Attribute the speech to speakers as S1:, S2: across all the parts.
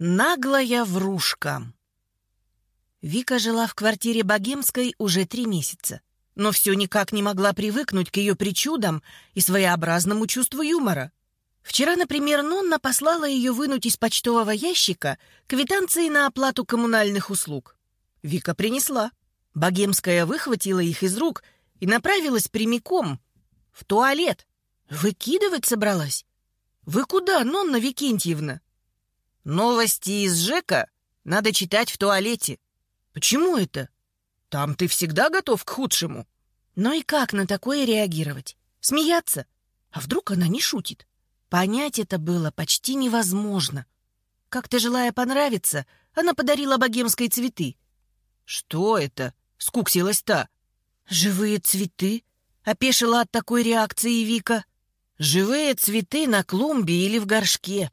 S1: Наглая врушка. Вика жила в квартире Богемской уже три месяца, но все никак не могла привыкнуть к ее причудам и своеобразному чувству юмора. Вчера, например, Нонна послала ее вынуть из почтового ящика квитанции на оплату коммунальных услуг. Вика принесла. Богемская выхватила их из рук и направилась прямиком в туалет. Выкидывать собралась? Вы куда, Нонна Викентьевна? Новости из ЖЭКа надо читать в туалете. Почему это? Там ты всегда готов к худшему. Но и как на такое реагировать? Смеяться? А вдруг она не шутит? Понять это было почти невозможно. Как-то желая понравиться, она подарила богемской цветы. «Что это?» — скуксилась та. «Живые цветы?» — опешила от такой реакции Вика. «Живые цветы на клумбе или в горшке.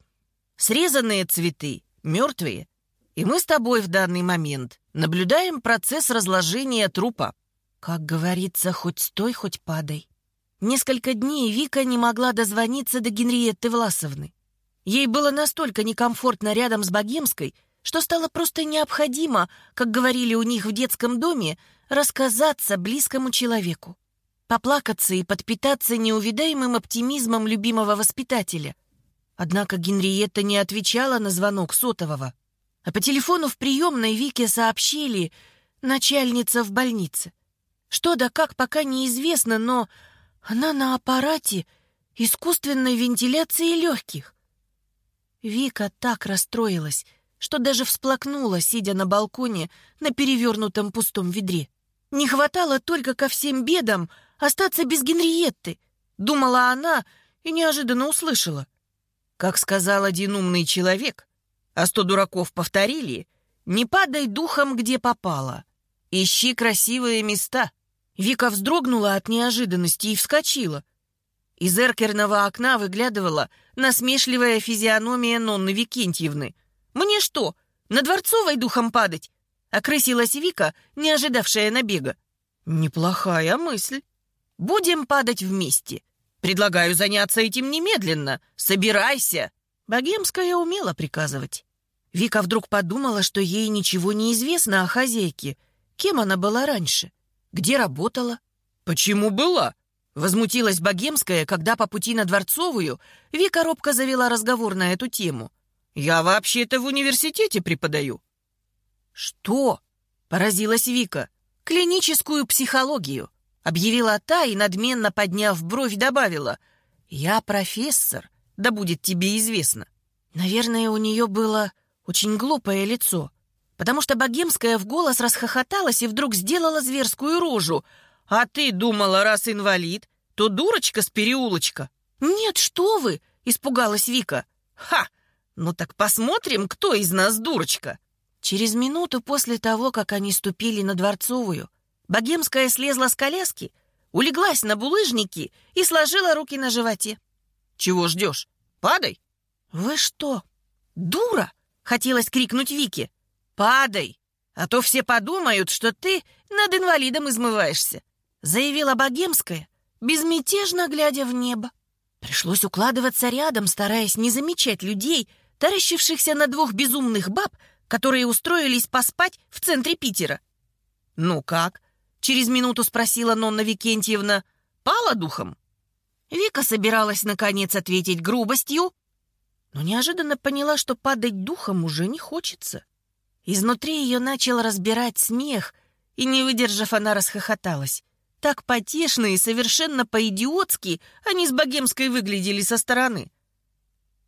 S1: Срезанные цветы, мертвые. И мы с тобой в данный момент наблюдаем процесс разложения трупа. Как говорится, хоть стой, хоть падай». Несколько дней Вика не могла дозвониться до Генриетты Власовны. Ей было настолько некомфортно рядом с Богемской, что стало просто необходимо, как говорили у них в детском доме, рассказаться близкому человеку. Поплакаться и подпитаться неувидаемым оптимизмом любимого воспитателя. Однако Генриетта не отвечала на звонок сотового. А по телефону в приемной Вике сообщили «начальница в больнице». Что да как, пока неизвестно, но она на аппарате искусственной вентиляции легких. Вика так расстроилась, что даже всплакнула, сидя на балконе на перевернутом пустом ведре. Не хватало только ко всем бедам остаться без Генриетты, думала она и неожиданно услышала. Как сказал один умный человек, а сто дураков повторили, «Не падай духом, где попало. Ищи красивые места». Вика вздрогнула от неожиданности и вскочила. Из эркерного окна выглядывала насмешливая физиономия Нонны Викентьевны. «Мне что, на Дворцовой духом падать?» — окрысилась Вика, не ожидавшая набега. «Неплохая мысль. Будем падать вместе. Предлагаю заняться этим немедленно. Собирайся!» Богемская умела приказывать. Вика вдруг подумала, что ей ничего не известно о хозяйке. Кем она была раньше? — где работала? Почему была? Возмутилась Богемская, когда по пути на Дворцовую Вика робко завела разговор на эту тему. «Я вообще-то в университете преподаю». «Что?» — поразилась Вика. «Клиническую психологию», — объявила та и, надменно подняв бровь, добавила. «Я профессор, да будет тебе известно». Наверное, у нее было очень глупое лицо потому что Богемская в голос расхохоталась и вдруг сделала зверскую рожу. «А ты думала, раз инвалид, то дурочка с переулочка?» «Нет, что вы!» — испугалась Вика. «Ха! Ну так посмотрим, кто из нас дурочка!» Через минуту после того, как они ступили на Дворцовую, Богемская слезла с коляски, улеглась на булыжники и сложила руки на животе. «Чего ждешь? Падай!» «Вы что, дура?» — хотелось крикнуть Вике. «Падай, а то все подумают, что ты над инвалидом измываешься», заявила Богемская, безмятежно глядя в небо. Пришлось укладываться рядом, стараясь не замечать людей, таращившихся на двух безумных баб, которые устроились поспать в центре Питера. «Ну как?» — через минуту спросила Нонна Викентьевна. «Пала духом?» Вика собиралась, наконец, ответить грубостью, но неожиданно поняла, что падать духом уже не хочется. Изнутри ее начал разбирать смех, и, не выдержав, она расхохоталась. Так потешно и совершенно по-идиотски они с Богемской выглядели со стороны.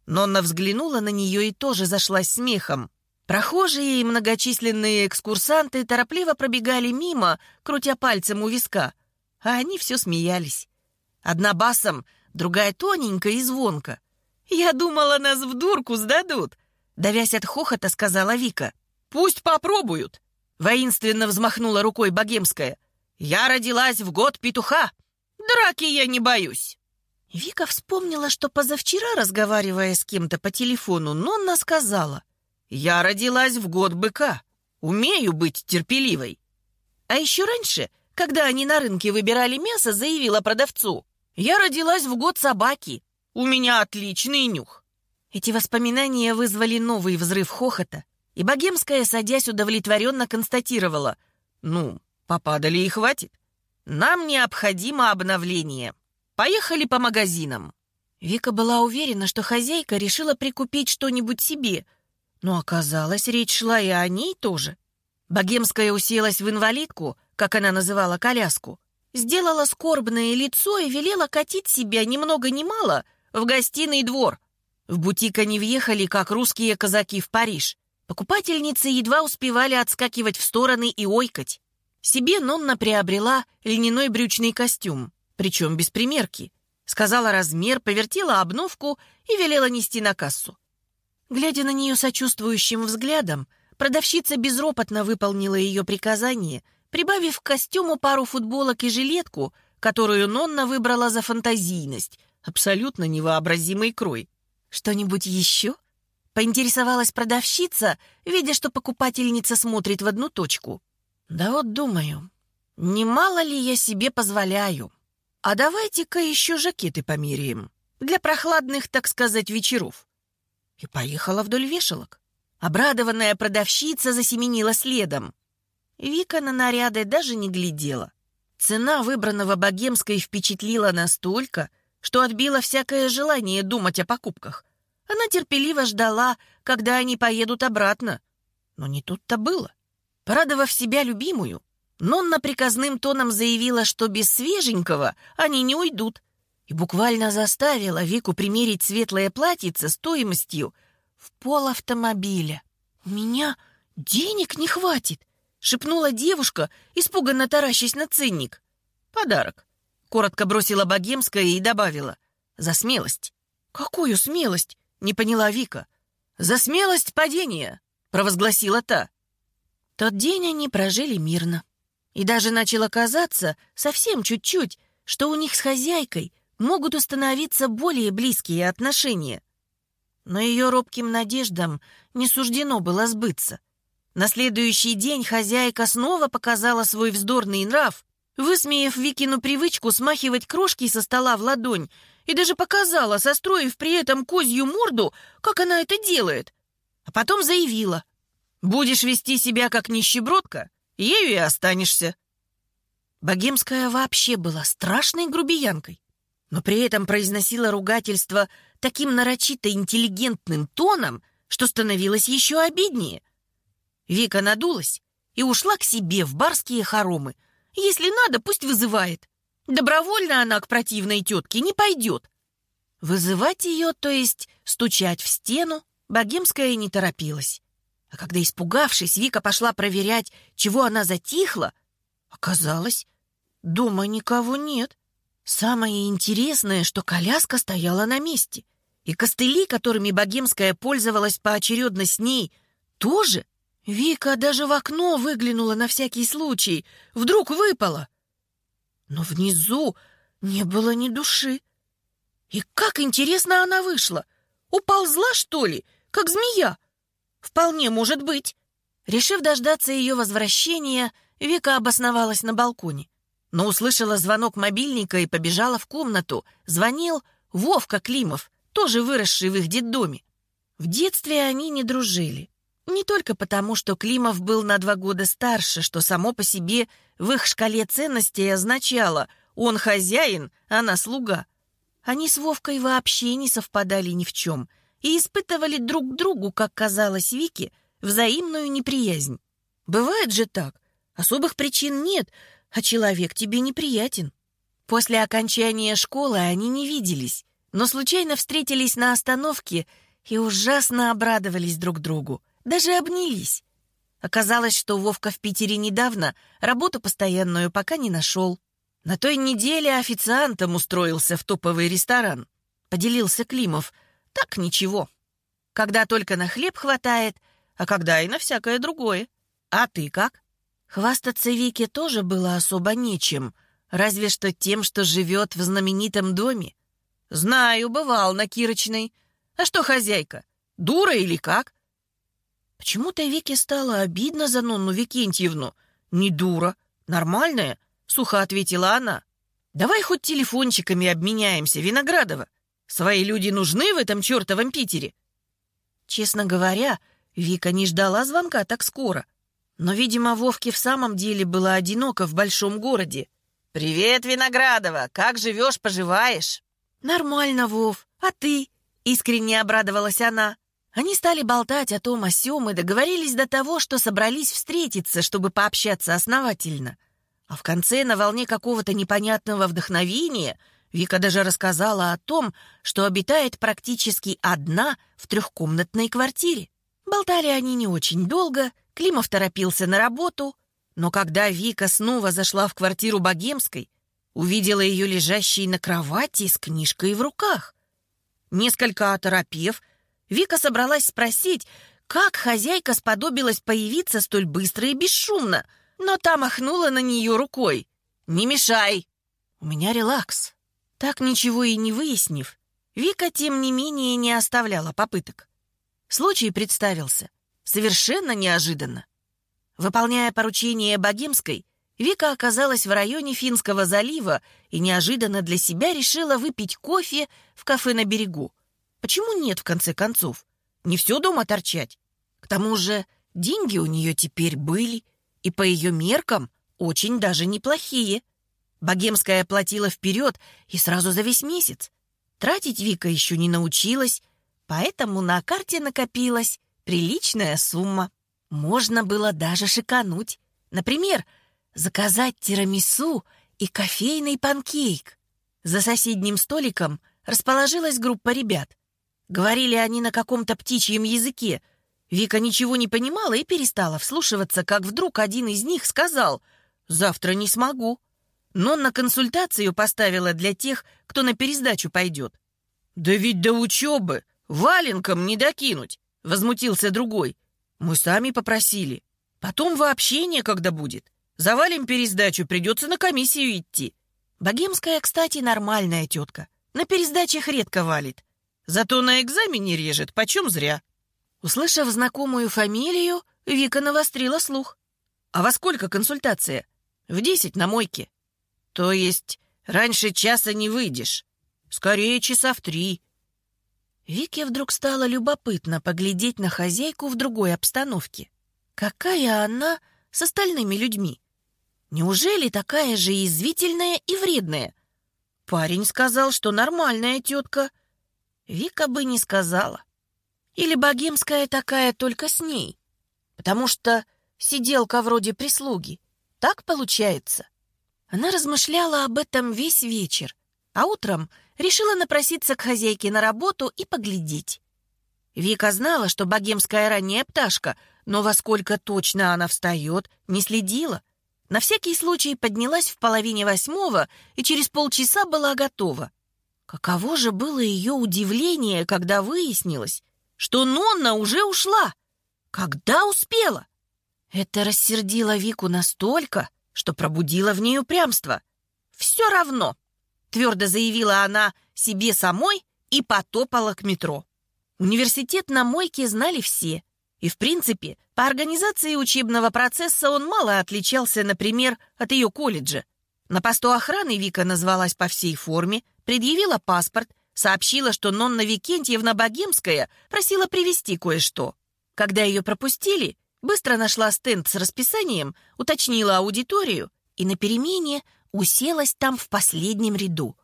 S1: Нонна взглянула на нее и тоже зашлась смехом. Прохожие и многочисленные экскурсанты торопливо пробегали мимо, крутя пальцем у виска, а они все смеялись. Одна басом, другая тоненько и звонко. «Я думала, нас в дурку сдадут», — давясь от хохота, сказала Вика. Пусть попробуют!» Воинственно взмахнула рукой богемская. «Я родилась в год петуха. Драки я не боюсь». Вика вспомнила, что позавчера, разговаривая с кем-то по телефону, Нонна сказала. «Я родилась в год быка. Умею быть терпеливой». А еще раньше, когда они на рынке выбирали мясо, заявила продавцу. «Я родилась в год собаки. У меня отличный нюх». Эти воспоминания вызвали новый взрыв хохота, и Богемская, садясь, удовлетворенно констатировала. «Ну, попадали и хватит. Нам необходимо обновление. Поехали по магазинам». Вика была уверена, что хозяйка решила прикупить что-нибудь себе, но оказалось, речь шла и о ней тоже. Богемская уселась в инвалидку, как она называла коляску, сделала скорбное лицо и велела катить себя ни много ни мало в гостиный двор, в бутик они въехали, как русские казаки в Париж. Покупательницы едва успевали отскакивать в стороны и ойкать. Себе Нонна приобрела льняной брючный костюм, причем без примерки. Сказала размер, повертела обновку и велела нести на кассу. Глядя на нее сочувствующим взглядом, продавщица безропотно выполнила ее приказание, прибавив к костюму пару футболок и жилетку, которую Нонна выбрала за фантазийность, абсолютно невообразимый крой. «Что-нибудь еще?» — поинтересовалась продавщица, видя, что покупательница смотрит в одну точку. «Да вот думаю, немало ли я себе позволяю. А давайте-ка еще жакеты померяем. Для прохладных, так сказать, вечеров». И поехала вдоль вешалок. Обрадованная продавщица засеменила следом. Вика на наряды даже не глядела. Цена выбранного богемской впечатлила настолько, что отбила всякое желание думать о покупках. Она терпеливо ждала, когда они поедут обратно. Но не тут-то было. Порадовав себя любимую, Нонна приказным тоном заявила, что без свеженького они не уйдут, и буквально заставила Вику примерить светлое платьице стоимостью в пол автомобиля. «У меня денег не хватит», — шепнула девушка, испуганно таращась на ценник. «Подарок», Коротко бросила Богемская и добавила. «За смелость». «Какую смелость?» — не поняла Вика. «За смелость падения», — провозгласила та. Тот день они прожили мирно. И даже начало казаться, совсем чуть-чуть, что у них с хозяйкой могут установиться более близкие отношения. Но ее робким надеждам не суждено было сбыться. На следующий день хозяйка снова показала свой вздорный нрав высмеяв Викину привычку смахивать крошки со стола в ладонь, и даже показала, состроив при этом козью морду, как она это делает. А потом заявила. «Будешь вести себя как нищебродка, ею и останешься». Богемская вообще была страшной грубиянкой, но при этом произносила ругательство таким нарочито интеллигентным тоном, что становилось еще обиднее. Вика надулась и ушла к себе в барские хоромы, если надо, пусть вызывает. Добровольно она к противной тетке не пойдет. Вызывать ее, то есть стучать в стену, Богемская не торопилась. А когда, испугавшись, Вика пошла проверять, чего она затихла, оказалось, дома никого нет. Самое интересное, что коляска стояла на месте, и костыли, которыми Богемская пользовалась поочередно с ней, тоже Вика даже в окно выглянула на всякий случай. Вдруг выпала. Но внизу не было ни души. И как интересно она вышла. Уползла, что ли, как змея? Вполне может быть. Решив дождаться ее возвращения, Вика обосновалась на балконе. Но услышала звонок мобильника и побежала в комнату. Звонил Вовка Климов, тоже выросший в их детдоме. В детстве они не дружили. Не только потому, что Климов был на два года старше, что само по себе в их шкале ценностей означало «он хозяин, она слуга». Они с Вовкой вообще не совпадали ни в чем и испытывали друг к другу, как казалось Вике, взаимную неприязнь. Бывает же так. Особых причин нет, а человек тебе неприятен. После окончания школы они не виделись, но случайно встретились на остановке и ужасно обрадовались друг другу. Даже обнялись. Оказалось, что Вовка в Питере недавно, работу постоянную пока не нашел. На той неделе официантом устроился в топовый ресторан. Поделился Климов. Так ничего. Когда только на хлеб хватает, а когда и на всякое другое. А ты как? Хвастаться Вике тоже было особо нечем, разве что тем, что живет в знаменитом доме. Знаю, бывал на Кирочной. А что хозяйка, дура или как? Почему-то Вике стало обидно за Нонну Викентьевну. «Не дура, нормальная», — сухо ответила она. «Давай хоть телефончиками обменяемся, Виноградова. Свои люди нужны в этом чертовом Питере. Честно говоря, Вика не ждала звонка так скоро. Но, видимо, Вовке в самом деле было одиноко в большом городе. «Привет, Виноградова! Как живешь, поживаешь?» «Нормально, Вов. А ты?» — искренне обрадовалась она. Они стали болтать о том о сём и договорились до того, что собрались встретиться, чтобы пообщаться основательно. А в конце, на волне какого-то непонятного вдохновения, Вика даже рассказала о том, что обитает практически одна в трехкомнатной квартире. Болтали они не очень долго, Климов торопился на работу, но когда Вика снова зашла в квартиру Богемской, увидела ее лежащей на кровати с книжкой в руках. Несколько оторопев, Вика собралась спросить, как хозяйка сподобилась появиться столь быстро и бесшумно, но та махнула на нее рукой. «Не мешай!» «У меня релакс». Так ничего и не выяснив, Вика, тем не менее, не оставляла попыток. Случай представился. Совершенно неожиданно. Выполняя поручение Богемской, Вика оказалась в районе Финского залива и неожиданно для себя решила выпить кофе в кафе на берегу. Почему нет, в конце концов? Не все дома торчать. К тому же деньги у нее теперь были, и по ее меркам очень даже неплохие. Богемская платила вперед и сразу за весь месяц. Тратить Вика еще не научилась, поэтому на карте накопилась приличная сумма. Можно было даже шикануть. Например, заказать тирамису и кофейный панкейк. За соседним столиком расположилась группа ребят. Говорили они на каком-то птичьем языке. Вика ничего не понимала и перестала вслушиваться, как вдруг один из них сказал «Завтра не смогу». Но на консультацию поставила для тех, кто на пересдачу пойдет. «Да ведь до учебы валенком не докинуть», — возмутился другой. «Мы сами попросили. Потом вообще некогда будет. Завалим пересдачу, придется на комиссию идти. Богемская, кстати, нормальная тетка. На пересдачах редко валит. Зато на экзамене режет, почем зря. Услышав знакомую фамилию, Вика навострила слух. А во сколько консультация? В десять на мойке. То есть раньше часа не выйдешь. Скорее часа в три. Вике вдруг стало любопытно поглядеть на хозяйку в другой обстановке. Какая она с остальными людьми? Неужели такая же язвительная и вредная? Парень сказал, что нормальная тетка. Вика бы не сказала. Или богемская такая только с ней. Потому что сиделка вроде прислуги. Так получается. Она размышляла об этом весь вечер, а утром решила напроситься к хозяйке на работу и поглядеть. Вика знала, что богемская ранняя пташка, но во сколько точно она встает, не следила — на всякий случай поднялась в половине восьмого и через полчаса была готова. Каково же было ее удивление, когда выяснилось, что Нонна уже ушла. Когда успела? Это рассердило Вику настолько, что пробудило в ней упрямство. «Все равно», — твердо заявила она себе самой и потопала к метро. Университет на мойке знали все — и, в принципе, по организации учебного процесса он мало отличался, например, от ее колледжа. На посту охраны Вика назвалась по всей форме, предъявила паспорт, сообщила, что Нонна Викентьевна Богемская просила привезти кое-что. Когда ее пропустили, быстро нашла стенд с расписанием, уточнила аудиторию и на перемене уселась там в последнем ряду.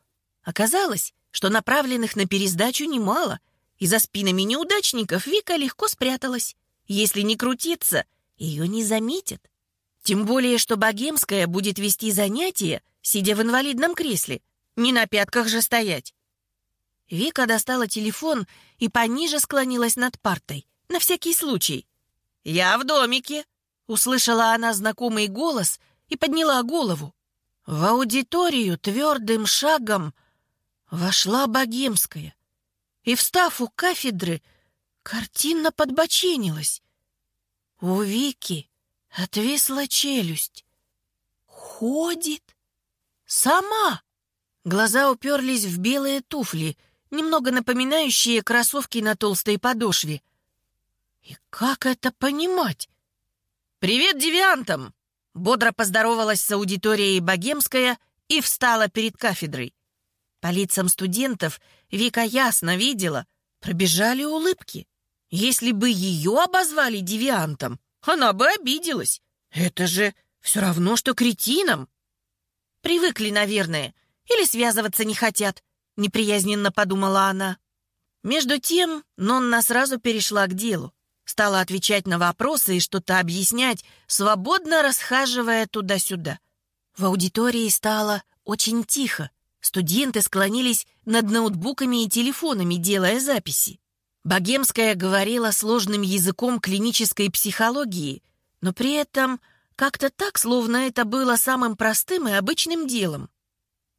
S1: Оказалось, что направленных на пересдачу немало, и за спинами неудачников Вика легко спряталась. Если не крутиться, ее не заметят. Тем более, что Богемская будет вести занятия, сидя в инвалидном кресле. Не на пятках же стоять. Вика достала телефон и пониже склонилась над партой. На всякий случай. «Я в домике», — услышала она знакомый голос и подняла голову. В аудиторию твердым шагом вошла Богемская. И, встав у кафедры, картинно подбоченилась. У Вики отвисла челюсть. Ходит. Сама. Глаза уперлись в белые туфли, немного напоминающие кроссовки на толстой подошве. И как это понимать? «Привет девиантам!» Бодро поздоровалась с аудиторией Богемская и встала перед кафедрой. По лицам студентов Вика ясно видела, пробежали улыбки. Если бы ее обозвали девиантом, она бы обиделась. Это же все равно, что кретином. Привыкли, наверное, или связываться не хотят, неприязненно подумала она. Между тем, Нонна сразу перешла к делу. Стала отвечать на вопросы и что-то объяснять, свободно расхаживая туда-сюда. В аудитории стало очень тихо. Студенты склонились над ноутбуками и телефонами, делая записи. Богемская говорила сложным языком клинической психологии, но при этом как-то так, словно это было самым простым и обычным делом.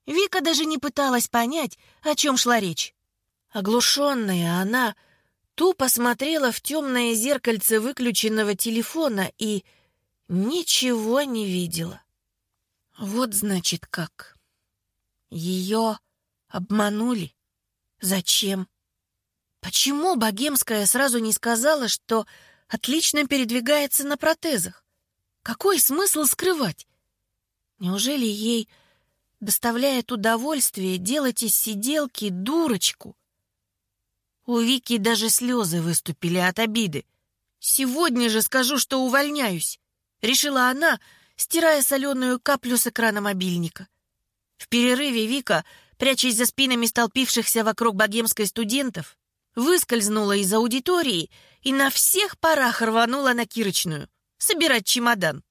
S1: Вика даже не пыталась понять, о чем шла речь. Оглушенная она тупо смотрела в темное зеркальце выключенного телефона и ничего не видела. Вот значит как. Ее обманули. Зачем? Почему Богемская сразу не сказала, что отлично передвигается на протезах? Какой смысл скрывать? Неужели ей доставляет удовольствие делать из сиделки дурочку? У Вики даже слезы выступили от обиды. «Сегодня же скажу, что увольняюсь», — решила она, стирая соленую каплю с экрана мобильника. В перерыве Вика, прячась за спинами столпившихся вокруг богемской студентов, выскользнула из аудитории и на всех парах рванула на Кирочную собирать чемодан.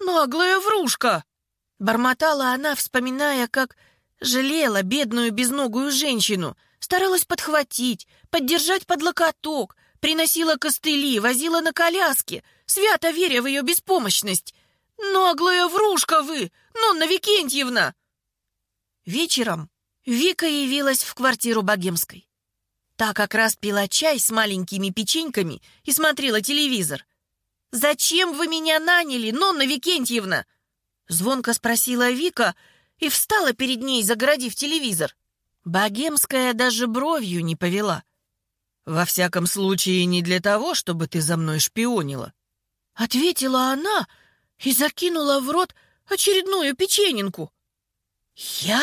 S1: «Наглая врушка!» — бормотала она, вспоминая, как жалела бедную безногую женщину, старалась подхватить, поддержать под локоток, приносила костыли, возила на коляске, свято веря в ее беспомощность. «Наглая врушка вы, Нонна Викентьевна!» Вечером Вика явилась в квартиру Богемской. Та как раз пила чай с маленькими печеньками и смотрела телевизор. «Зачем вы меня наняли, Нонна Викентьевна?» Звонко спросила Вика и встала перед ней, загородив телевизор. Богемская даже бровью не повела. «Во всяком случае, не для того, чтобы ты за мной шпионила», — ответила она и закинула в рот очередную печененку. «Я?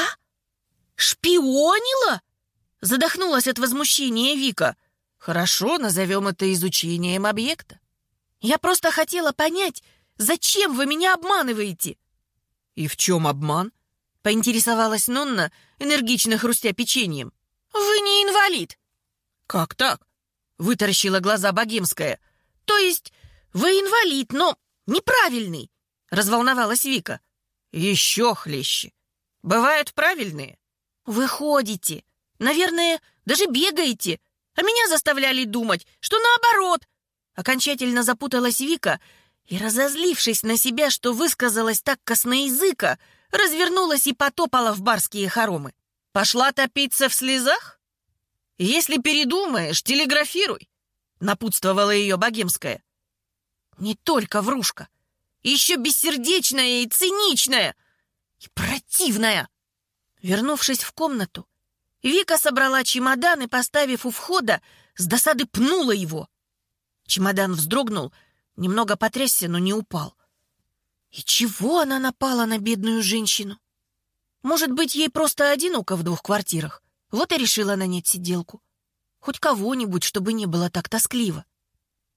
S1: Шпионила?» Задохнулась от возмущения Вика. Хорошо, назовем это изучением объекта. Я просто хотела понять, зачем вы меня обманываете? И в чем обман? Поинтересовалась Нонна, энергично хрустя печеньем. Вы не инвалид. Как так? Вытаращила глаза Богемская. То есть вы инвалид, но неправильный. Разволновалась Вика. Еще хлеще. Бывают правильные. Вы ходите, Наверное, даже бегаете. А меня заставляли думать, что наоборот. Окончательно запуталась Вика и, разозлившись на себя, что высказалась так косноязыко, развернулась и потопала в барские хоромы. Пошла топиться в слезах? Если передумаешь, телеграфируй, напутствовала ее богемская. Не только врушка, еще бессердечная и циничная, и противная. Вернувшись в комнату, Вика собрала чемодан и, поставив у входа, с досады пнула его. Чемодан вздрогнул, немного потрясся, но не упал. И чего она напала на бедную женщину? Может быть, ей просто одиноко в двух квартирах. Вот и решила нанять сиделку. Хоть кого-нибудь, чтобы не было так тоскливо.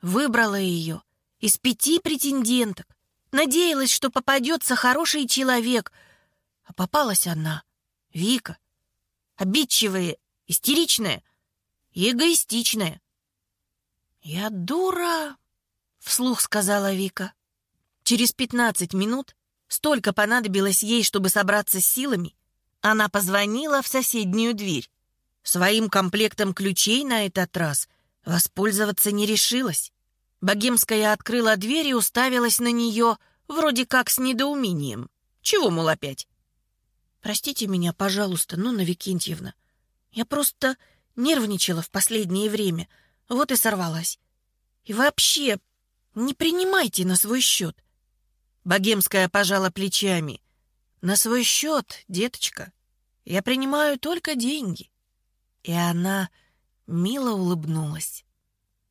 S1: Выбрала ее из пяти претенденток. Надеялась, что попадется хороший человек. А попалась она, Вика обидчивая, истеричная эгоистичная. «Я дура», — вслух сказала Вика. Через пятнадцать минут, столько понадобилось ей, чтобы собраться с силами, она позвонила в соседнюю дверь. Своим комплектом ключей на этот раз воспользоваться не решилась. Богемская открыла дверь и уставилась на нее, вроде как с недоумением. Чего, мол, опять? Простите меня, пожалуйста, Нонна Викентьевна. Я просто нервничала в последнее время, вот и сорвалась. И вообще, не принимайте на свой счет. Богемская пожала плечами. На свой счет, деточка, я принимаю только деньги. И она мило улыбнулась.